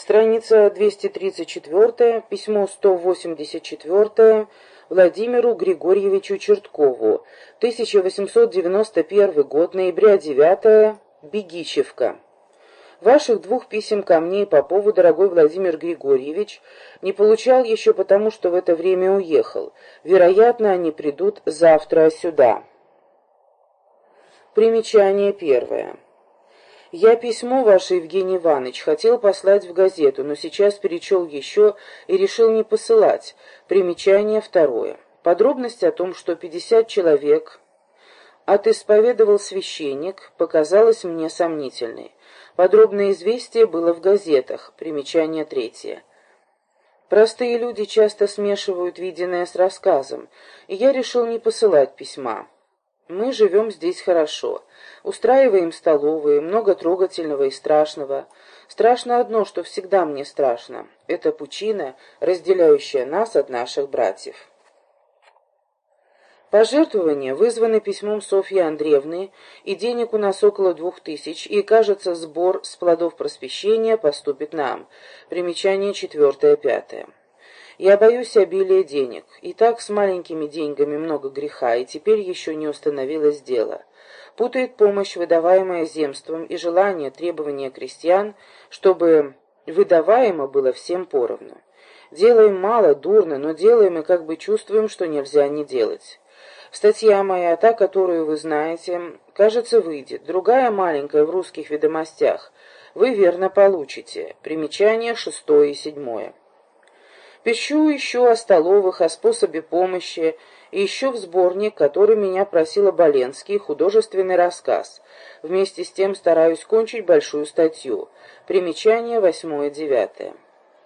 Страница 234, письмо 184 Владимиру Григорьевичу Черткову, 1891 год, ноября 9 Бегичевка. Ваших двух писем ко мне и Попову, дорогой Владимир Григорьевич, не получал еще потому, что в это время уехал. Вероятно, они придут завтра сюда. Примечание первое. Я письмо ваше, Евгений Иванович, хотел послать в газету, но сейчас перечел еще и решил не посылать. Примечание второе. Подробность о том, что 50 человек отисповедовал священник, показалась мне сомнительной. Подробное известие было в газетах. Примечание третье. Простые люди часто смешивают виденное с рассказом, и я решил не посылать письма. Мы живем здесь хорошо. Устраиваем столовые, много трогательного и страшного. Страшно одно, что всегда мне страшно. Это пучина, разделяющая нас от наших братьев. Пожертвования вызваны письмом Софьи Андреевны, и денег у нас около двух тысяч, и, кажется, сбор с плодов просвещения поступит нам. Примечание четвертое-пятое. Я боюсь обилия денег. И так с маленькими деньгами много греха, и теперь еще не установилось дело. Путает помощь, выдаваемая земством, и желание, требования крестьян, чтобы выдаваемо было всем поровну. Делаем мало, дурно, но делаем и как бы чувствуем, что нельзя не делать. Статья моя, та, которую вы знаете, кажется, выйдет. Другая маленькая в русских ведомостях. Вы верно получите. Примечания шестое и седьмое. Пишу еще о столовых, о способе помощи, и еще в сборник, который меня просил Оболенский, художественный рассказ. Вместе с тем стараюсь кончить большую статью. Примечание восьмое-девятое.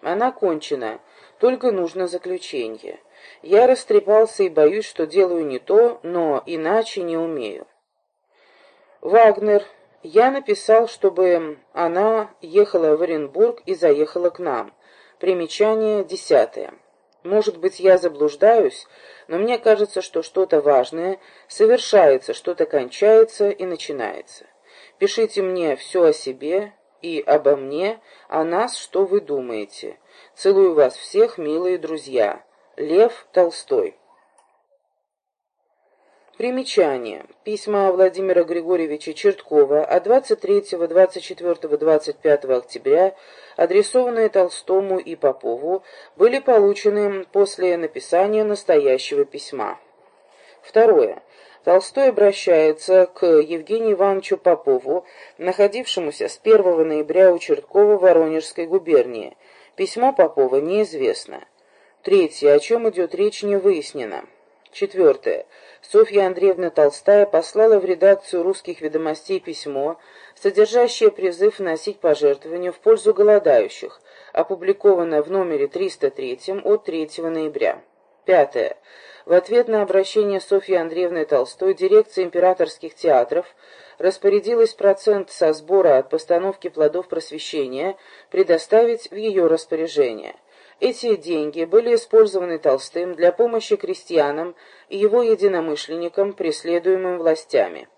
Она кончена, только нужно заключение. Я растрепался и боюсь, что делаю не то, но иначе не умею. Вагнер. Я написал, чтобы она ехала в Оренбург и заехала к нам. Примечание десятое. Может быть, я заблуждаюсь, но мне кажется, что что-то важное совершается, что-то кончается и начинается. Пишите мне все о себе и обо мне, о нас, что вы думаете. Целую вас всех, милые друзья. Лев Толстой Примечание. Письма Владимира Григорьевича Черткова от 23, 24, 25 октября, адресованные Толстому и Попову, были получены после написания настоящего письма. Второе. Толстой обращается к Евгению Ивановичу Попову, находившемуся с 1 ноября у Черткова в Воронежской губернии. Письмо Попова неизвестно. Третье. О чем идет речь, не выяснено. Четвертое. Софья Андреевна Толстая послала в редакцию «Русских ведомостей» письмо, содержащее призыв вносить пожертвования в пользу голодающих, опубликованное в номере 303 от 3 ноября. Пятое. В ответ на обращение Софьи Андреевны Толстой дирекция императорских театров распорядилась процент со сбора от постановки плодов просвещения предоставить в ее распоряжение. Эти деньги были использованы Толстым для помощи крестьянам и его единомышленникам, преследуемым властями.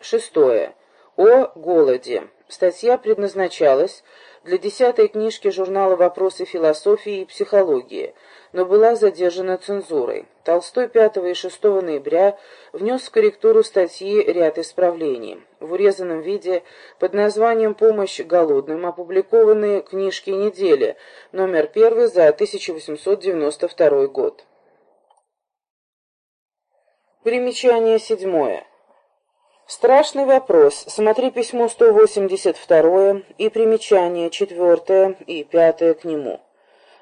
Шестое. О голоде. Статья предназначалась для десятой книжки журнала «Вопросы философии и психологии», но была задержана цензурой. Толстой 5 и 6 ноября внес в корректуру статьи ряд исправлений. В урезанном виде под названием «Помощь голодным» опубликованы книжки недели, номер 1 за 1892 год. Примечание седьмое. Страшный вопрос. Смотри письмо 182 и примечание 4 и 5 к нему.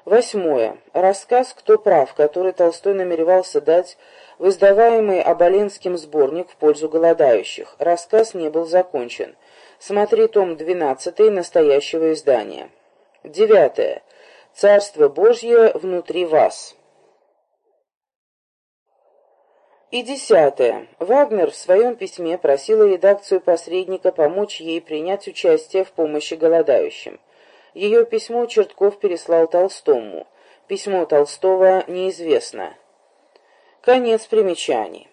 Восьмое. Рассказ «Кто прав», который Толстой намеревался дать в издаваемый Оболенским сборник в пользу голодающих. Рассказ не был закончен. Смотри том 12 настоящего издания. Девятое. Царство Божье внутри вас. И десятое. Вагнер в своем письме просила редакцию посредника помочь ей принять участие в помощи голодающим. Ее письмо Чертков переслал Толстому. Письмо Толстого неизвестно. Конец примечаний.